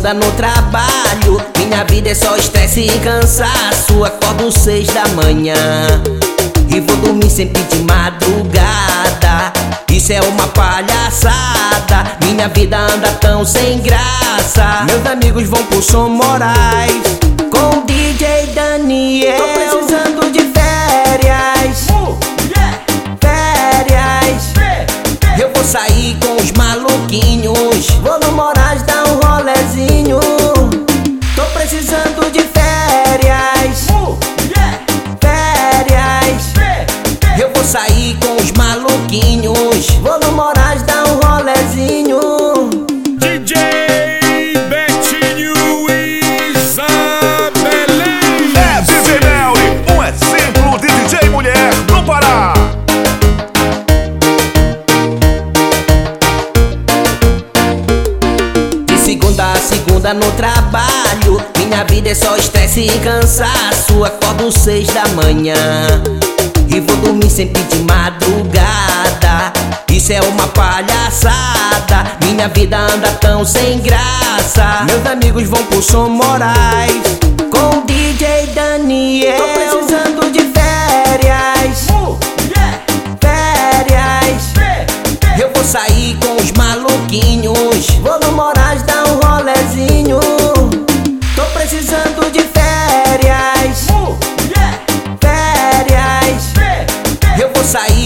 segunda no trabalho. Minha vida é só estresse e cansaço. Acordo seis da manhã e vou dormir sempre de madrugada. Isso é uma palhaçada. Minha vida anda tão sem graça. Meus amigos vão pro Som Moraes com o DJ Daniel. Segunda no trabalho. Minha vida é só estresse e cansaço. Acordo seis da manhã e vou dormir sempre de madrugada. Isso é uma palhaçada. Minha vida anda tão sem graça. Meus amigos vão pro Som Moraes com o DJ Daniel. Tô precisando de férias. Férias. Eu vou sair com os maluquinhos. Vou no Moraes voltando de férias. Uh, férias. Eu vou sair.